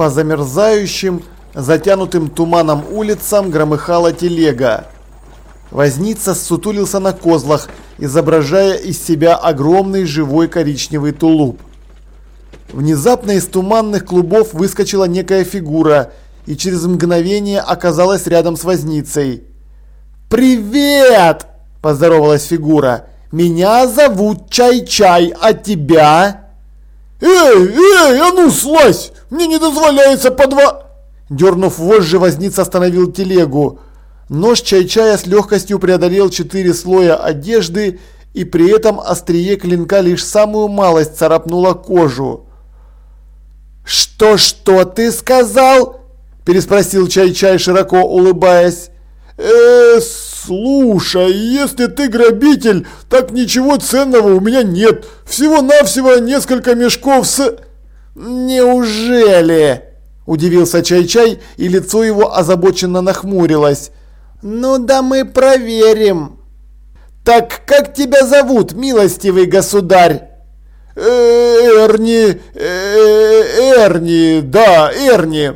По замерзающим, затянутым туманом улицам громыхала телега. Возница сутулился на козлах, изображая из себя огромный живой коричневый тулуп. Внезапно из туманных клубов выскочила некая фигура и через мгновение оказалась рядом с возницей. «Привет!» – поздоровалась фигура. «Меня зовут Чай-Чай, а тебя?» «Эй, эй, а ну слазь! Мне не дозволяется по два...» Дернув вожжи, возница остановил телегу. Нож Чай-Чая с легкостью преодолел четыре слоя одежды и при этом острие клинка лишь самую малость царапнуло кожу. «Что-что ты сказал?» – переспросил Чай-Чай, широко улыбаясь. «Э, слушай, если ты грабитель, так ничего ценного у меня нет. Всего-навсего несколько мешков с...» «Неужели?» – удивился Чай-Чай, и лицо его озабоченно нахмурилось. «Ну да мы проверим». «Так как тебя зовут, милостивый государь?» Эрни, Эрни, да, Эрни.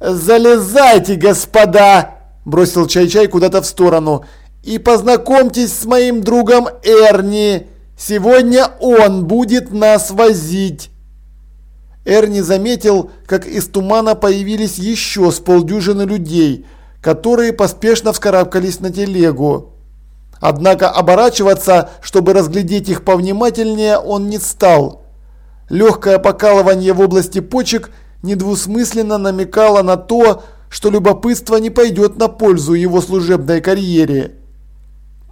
Залезайте, господа, бросил Чай-Чай куда-то в сторону. И познакомьтесь с моим другом Эрни. Сегодня он будет нас возить. Эрни заметил, как из тумана появились еще с полдюжины людей, которые поспешно вскарабкались на телегу. Однако оборачиваться, чтобы разглядеть их повнимательнее, он не стал. Легкое покалывание в области почек недвусмысленно намекало на то, что любопытство не пойдет на пользу его служебной карьере.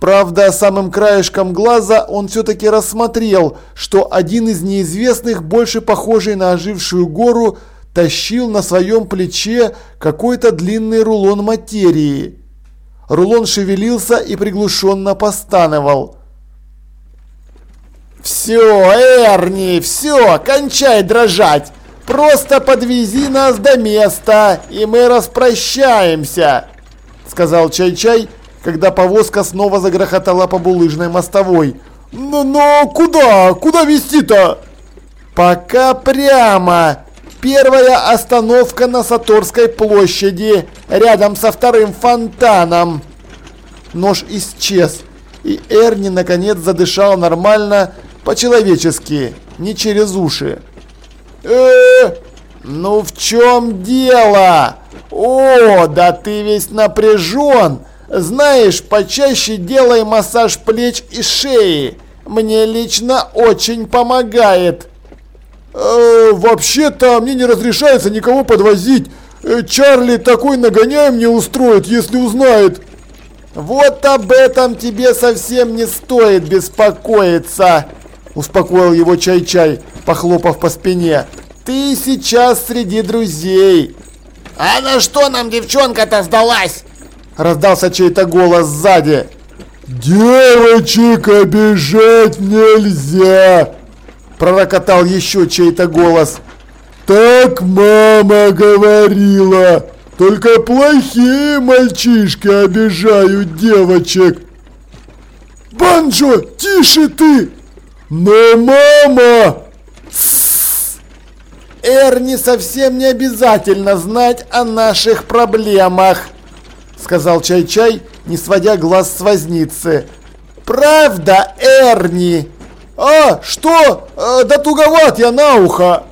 Правда, самым краешком глаза он все-таки рассмотрел, что один из неизвестных, больше похожий на ожившую гору, тащил на своем плече какой-то длинный рулон материи. Рулон шевелился и приглушенно постановал. «Все, Эрни, все, кончай дрожать! Просто подвези нас до места, и мы распрощаемся!» Сказал Чай-Чай, когда повозка снова загрохотала по булыжной мостовой. «Но, но куда? Куда везти-то?» «Пока прямо!» Первая остановка на Саторской площади, рядом со вторым фонтаном. Нож исчез, и Эрни наконец задышал нормально, по-человечески, не через уши. Э ну в чем дело? О, да ты весь напряжен. Знаешь, почаще делай массаж плеч и шеи. Мне лично очень помогает. Э, Вообще-то мне не разрешается никого подвозить. Э, Чарли такой нагоняй мне устроит, если узнает. Вот об этом тебе совсем не стоит беспокоиться, успокоил его Чай-Чай, похлопав по спине. Ты сейчас среди друзей. А на что нам девчонка-то сдалась? Раздался чей-то голос сзади. Девочек обижать нельзя, пророкотал еще чей-то голос. «Так мама говорила! Только плохие мальчишки обижают девочек!» «Банджо, тише ты!» «Но мама!» «Эрни совсем не обязательно знать о наших проблемах!» Сказал Чай-Чай, не сводя глаз с возницы. «Правда, Эрни?» «А, что? А, да туговат я на ухо!»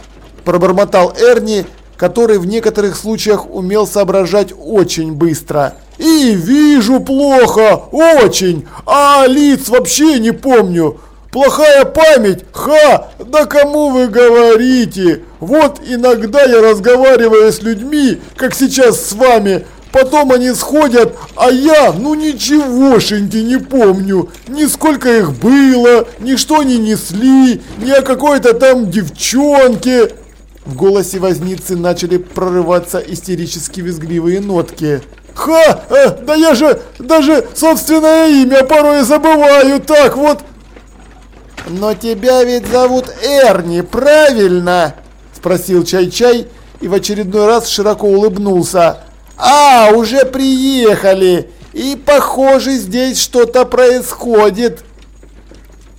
Пробормотал Эрни, который в некоторых случаях умел соображать очень быстро. «И вижу плохо, очень, а лиц вообще не помню. Плохая память? Ха! Да кому вы говорите? Вот иногда я разговариваю с людьми, как сейчас с вами, Потом они сходят, а я, ну ничегошеньки не помню. Ни сколько их было, ни что они несли, ни о какой-то там девчонке. В голосе возницы начали прорываться истерически визгливые нотки. Ха! Э, да я же даже собственное имя порой забываю, так вот. Но тебя ведь зовут Эрни, правильно? Спросил Чай-Чай и в очередной раз широко улыбнулся. А, уже приехали! И похоже, здесь что-то происходит.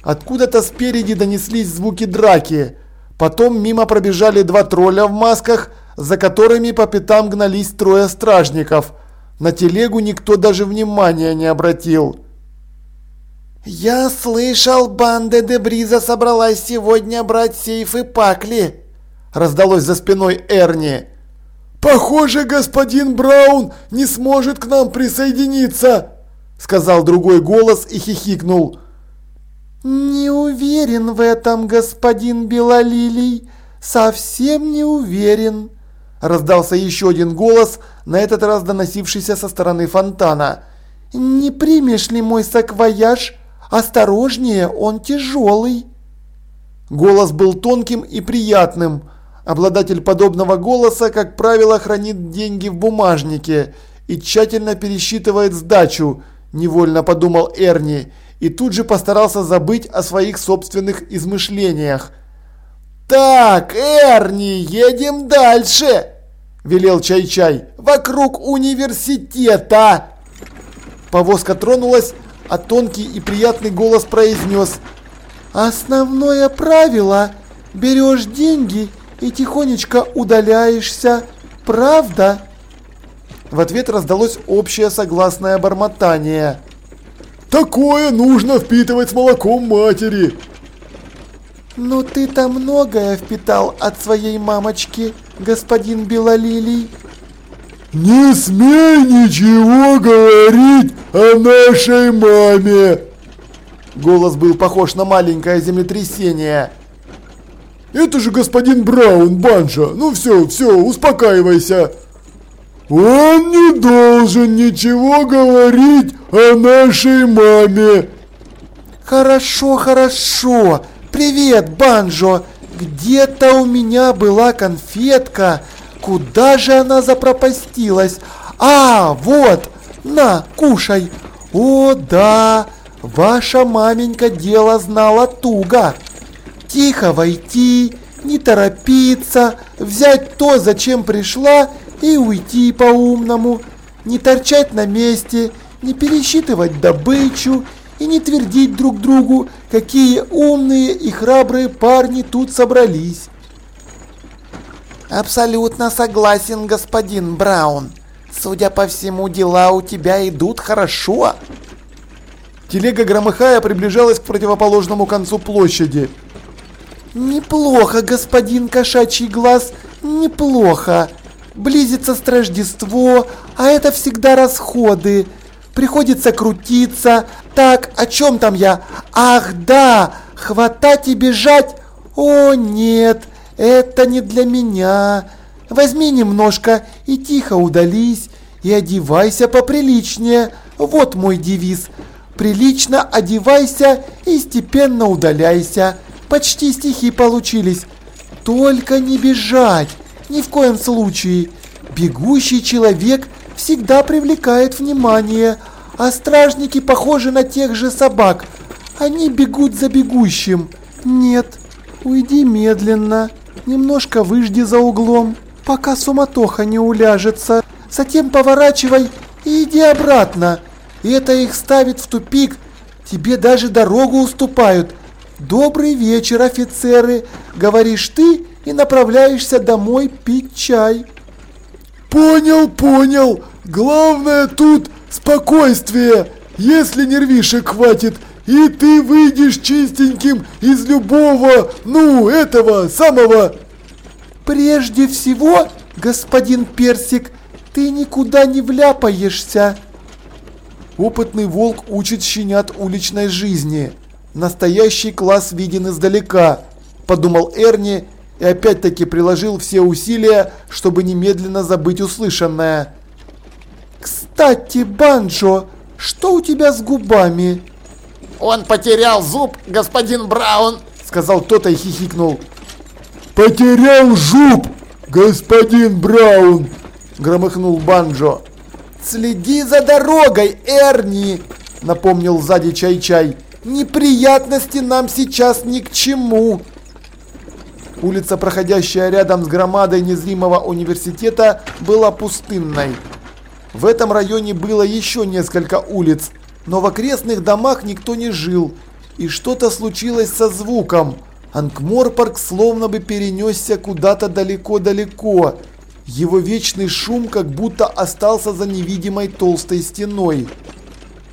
Откуда-то спереди донеслись звуки драки. Потом мимо пробежали два тролля в масках, за которыми по пятам гнались трое стражников. На телегу никто даже внимания не обратил. «Я слышал, банда Дебриза собралась сегодня брать сейфы Пакли», – раздалось за спиной Эрни. «Похоже, господин Браун не сможет к нам присоединиться», – сказал другой голос и хихикнул. «Не уверен в этом, господин Белолилий, совсем не уверен», – раздался еще один голос, на этот раз доносившийся со стороны фонтана. «Не примешь ли мой саквояж? Осторожнее, он тяжелый». Голос был тонким и приятным – Обладатель подобного голоса, как правило, хранит деньги в бумажнике и тщательно пересчитывает сдачу, невольно подумал Эрни, и тут же постарался забыть о своих собственных измышлениях. «Так, Эрни, едем дальше!» – велел Чай-Чай. «Вокруг университета!» Повозка тронулась, а тонкий и приятный голос произнес. «Основное правило – берешь деньги – и тихонечко удаляешься, правда?» В ответ раздалось общее согласное бормотание. «Такое нужно впитывать с молоком матери!» «Но ты-то многое впитал от своей мамочки, господин Белолилий!» «Не смей ничего говорить о нашей маме!» Голос был похож на маленькое землетрясение. Это же господин Браун, Банжа. Ну все, все, успокаивайся. Он не должен ничего говорить о нашей маме. Хорошо, хорошо. Привет, Банжо. Где-то у меня была конфетка. Куда же она запропастилась? А, вот. На, кушай. О, да. Ваша маменька дело знала туго. Тихо войти, не торопиться, взять то, зачем пришла, и уйти по-умному. Не торчать на месте, не пересчитывать добычу и не твердить друг другу, какие умные и храбрые парни тут собрались. Абсолютно согласен, господин Браун. Судя по всему, дела у тебя идут хорошо. Телега громыхая приближалась к противоположному концу площади. «Неплохо, господин кошачий глаз, неплохо. Близится Рождество, а это всегда расходы. Приходится крутиться. Так, о чем там я? Ах, да, хватать и бежать? О, нет, это не для меня. Возьми немножко и тихо удались, и одевайся поприличнее. Вот мой девиз. Прилично одевайся и степенно удаляйся. Почти стихи получились. Только не бежать, ни в коем случае. Бегущий человек всегда привлекает внимание, а стражники похожи на тех же собак. Они бегут за бегущим. Нет, уйди медленно, немножко выжди за углом, пока суматоха не уляжется. Затем поворачивай и иди обратно. И это их ставит в тупик. Тебе даже дорогу уступают, «Добрый вечер, офицеры!» – говоришь ты и направляешься домой пить чай. «Понял, понял! Главное тут спокойствие! Если нервишек хватит, и ты выйдешь чистеньким из любого, ну, этого самого...» «Прежде всего, господин Персик, ты никуда не вляпаешься!» Опытный волк учит щенят уличной жизни – Настоящий класс виден издалека, подумал Эрни и опять-таки приложил все усилия, чтобы немедленно забыть услышанное. Кстати, Банджо, что у тебя с губами? Он потерял зуб, господин Браун, сказал кто-то и хихикнул. Потерял зуб, господин Браун, громыхнул Банджо. Следи за дорогой, Эрни, напомнил сзади Чай-Чай. Неприятности нам сейчас ни к чему. Улица, проходящая рядом с громадой незримого университета, была пустынной. В этом районе было еще несколько улиц, но в окрестных домах никто не жил, и что-то случилось со звуком. Анкморпорг словно бы перенесся куда-то далеко-далеко, Его вечный шум как будто остался за невидимой толстой стеной.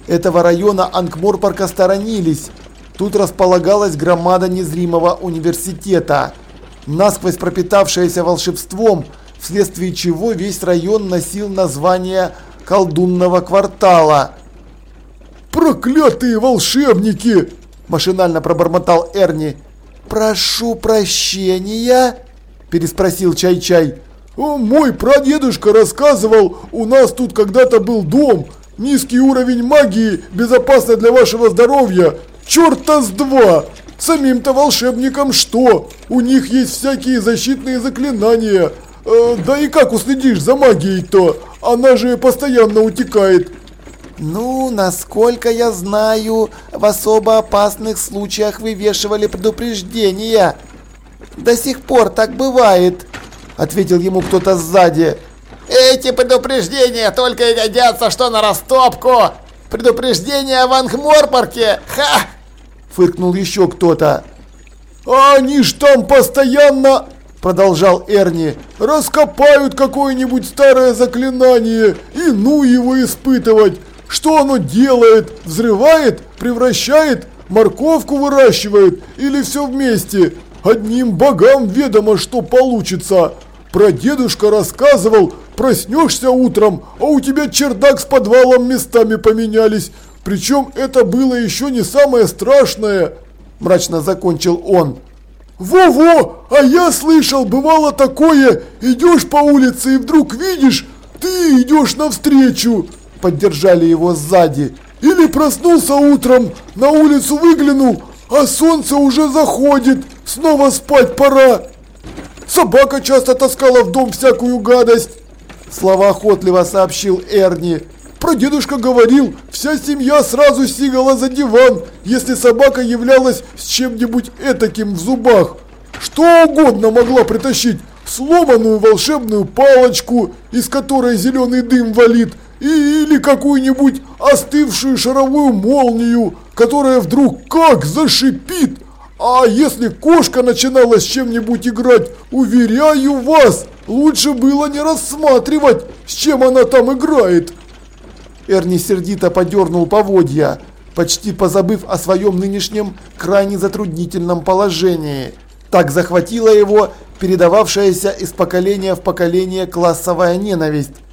Этого района Ангморпарка сторонились. Тут располагалась громада незримого университета, насквозь пропитавшаяся волшебством, вследствие чего весь район носил название колдунного квартала. «Проклятые волшебники!» – машинально пробормотал Эрни. «Прошу прощения?» – переспросил Чай-Чай. «Мой прадедушка рассказывал, у нас тут когда-то был дом. Низкий уровень магии, безопасно для вашего здоровья. Черта с два! Самим-то волшебникам что? У них есть всякие защитные заклинания. Э, да и как уследишь за магией-то? Она же постоянно утекает. Ну, насколько я знаю, в особо опасных случаях вывешивали предупреждения. До сих пор так бывает, ответил ему кто-то сзади. Эти предупреждения только и годятся, что на растопку. Предупреждения в Ангморпорке, ха! Фыркнул еще кто-то. А они ж там постоянно продолжал Эрни, раскопают какое-нибудь старое заклинание и ну его испытывать. Что оно делает? Взрывает? Превращает? Морковку выращивает? Или все вместе? Одним богам ведомо, что получится. Про дедушка рассказывал, проснешься утром, а у тебя чердак с подвалом местами поменялись. Причем это было еще не самое страшное, мрачно закончил он. Во-во, а я слышал, бывало такое, идешь по улице и вдруг видишь, ты идешь навстречу поддержали его сзади. Или проснулся утром, на улицу выглянул, а солнце уже заходит, снова спать пора. Собака часто таскала в дом всякую гадость. Словоохотливо сообщил Эрни. Про дедушка говорил, вся семья сразу сигала за диван, если собака являлась с чем-нибудь этаким в зубах. Что угодно могла притащить, сломанную волшебную палочку, из которой зеленый дым валит, или какую-нибудь остывшую шаровую молнию, которая вдруг как зашипит. А если кошка начинала с чем-нибудь играть, уверяю вас, лучше было не рассматривать, с чем она там играет. Эрни сердито подернул поводья, почти позабыв о своем нынешнем крайне затруднительном положении. Так захватила его передававшаяся из поколения в поколение классовая ненависть.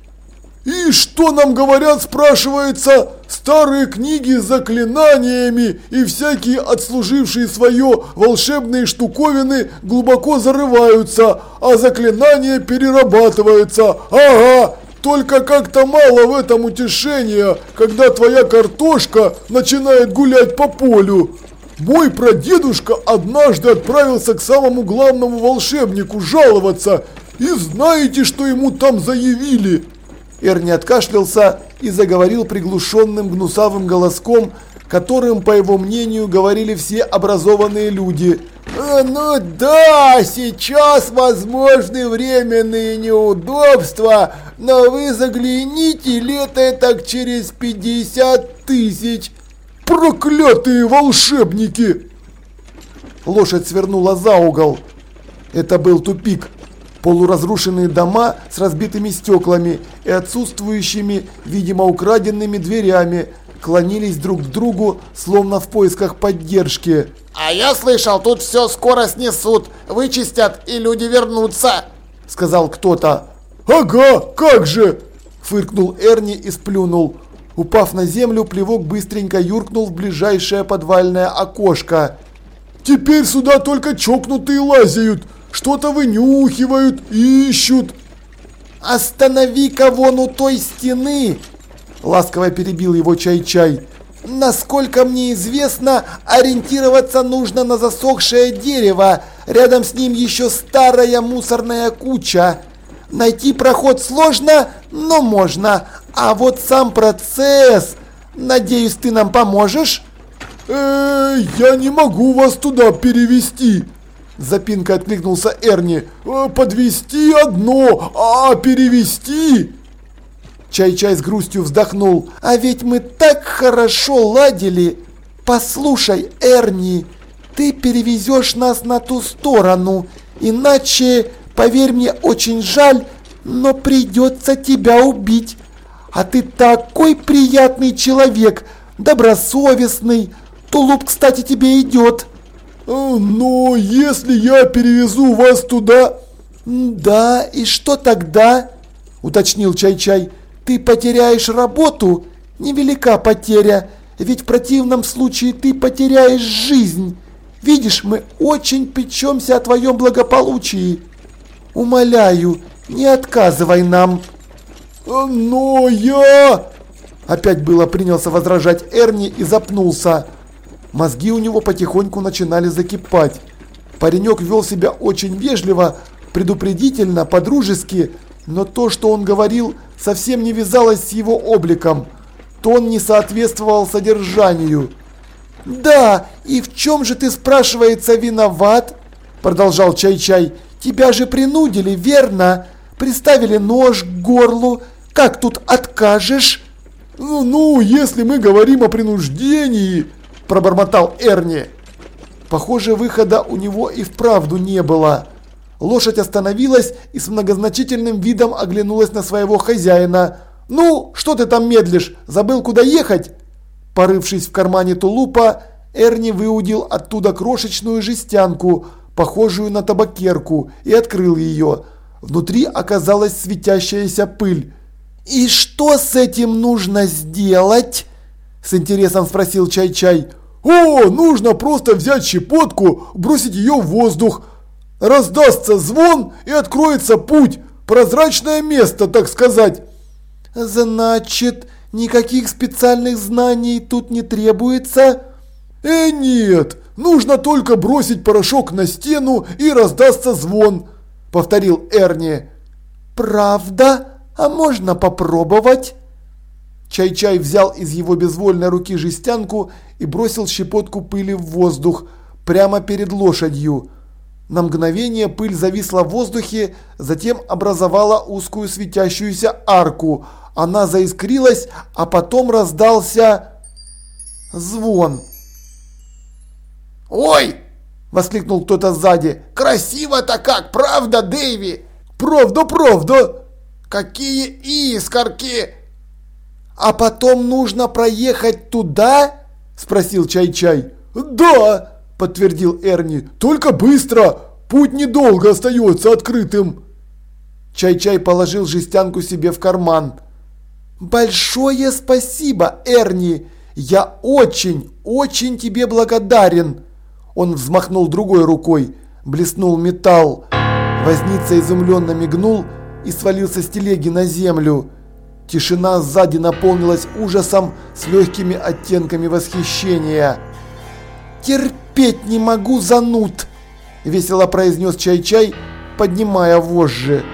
И что нам говорят, спрашивается, старые книги с заклинаниями и всякие отслужившие свое волшебные штуковины глубоко зарываются, а заклинания перерабатываются. Ага, только как-то мало в этом утешения, когда твоя картошка начинает гулять по полю. Мой прадедушка однажды отправился к самому главному волшебнику жаловаться, и знаете, что ему там заявили? Эрни откашлялся и заговорил приглушенным гнусавым голоском, которым, по его мнению, говорили все образованные люди. «А, «Ну да, сейчас возможны временные неудобства, но вы загляните лето так через 50 тысяч». «Проклятые волшебники!» Лошадь свернула за угол. Это был тупик полуразрушенные дома с разбитыми стеклами и отсутствующими, видимо украденными дверями, клонились друг к другу, словно в поисках поддержки. «А я слышал, тут все скоро снесут, вычистят и люди вернутся», — сказал кто-то. «Ага, как же!» — фыркнул Эрни и сплюнул. Упав на землю, плевок быстренько юркнул в ближайшее подвальное окошко. «Теперь сюда только чокнутые лазят!» Что-то вынюхивают, ищут. Останови-ка вон у той стены, ласково перебил его Чай-Чай. Насколько мне известно, ориентироваться нужно на засохшее дерево. Рядом с ним еще старая мусорная куча. Найти проход сложно, но можно. А вот сам процесс... Надеюсь, ты нам поможешь? Э, я не могу вас туда перевести, Запинка откликнулся Эрни. «Э, «Подвести одно, а перевести?» Чай-чай с грустью вздохнул. «А ведь мы так хорошо ладили! Послушай, Эрни, ты перевезешь нас на ту сторону, иначе, поверь мне, очень жаль, но придется тебя убить. А ты такой приятный человек, добросовестный. Тулуп, кстати, тебе идет. Но если я перевезу вас туда... Да, и что тогда? Уточнил Чай-Чай. Ты потеряешь работу? Невелика потеря, ведь в противном случае ты потеряешь жизнь. Видишь, мы очень печемся о твоем благополучии. Умоляю, не отказывай нам. Э, но я... Опять было принялся возражать Эрни и запнулся. Мозги у него потихоньку начинали закипать. Паренек вел себя очень вежливо, предупредительно, подружески, но то, что он говорил, совсем не вязалось с его обликом. Тон не соответствовал содержанию. «Да, и в чем же ты, спрашивается, виноват?» Продолжал Чай-Чай. «Тебя же принудили, верно? Приставили нож к горлу. Как тут откажешь?» «Ну, ну если мы говорим о принуждении...» Пробормотал Эрни. Похоже, выхода у него и вправду не было. Лошадь остановилась и с многозначительным видом оглянулась на своего хозяина. «Ну, что ты там медлишь? Забыл, куда ехать?» Порывшись в кармане тулупа, Эрни выудил оттуда крошечную жестянку, похожую на табакерку, и открыл ее. Внутри оказалась светящаяся пыль. «И что с этим нужно сделать?» С интересом спросил Чай-Чай. «О, нужно просто взять щепотку, бросить ее в воздух. Раздастся звон и откроется путь. Прозрачное место, так сказать». «Значит, никаких специальных знаний тут не требуется?» «Э, нет, нужно только бросить порошок на стену и раздастся звон», — повторил Эрни. «Правда? А можно попробовать?» Чай-Чай взял из его безвольной руки жестянку и бросил щепотку пыли в воздух, прямо перед лошадью. На мгновение пыль зависла в воздухе, затем образовала узкую светящуюся арку. Она заискрилась, а потом раздался звон. «Ой!» – воскликнул кто-то сзади. «Красиво-то как, правда, Дэйви?» «Правда, правда!» «Какие искорки!» «А потом нужно проехать туда?» – спросил Чай-Чай. «Да!» – подтвердил Эрни. «Только быстро! Путь недолго остается открытым!» Чай-Чай положил жестянку себе в карман. «Большое спасибо, Эрни! Я очень, очень тебе благодарен!» Он взмахнул другой рукой, блеснул металл. Возница изумленно мигнул и свалился с телеги на землю. Тишина сзади наполнилась ужасом с легкими оттенками восхищения. «Терпеть не могу зануд!» – весело произнес Чай-Чай, поднимая вожжи.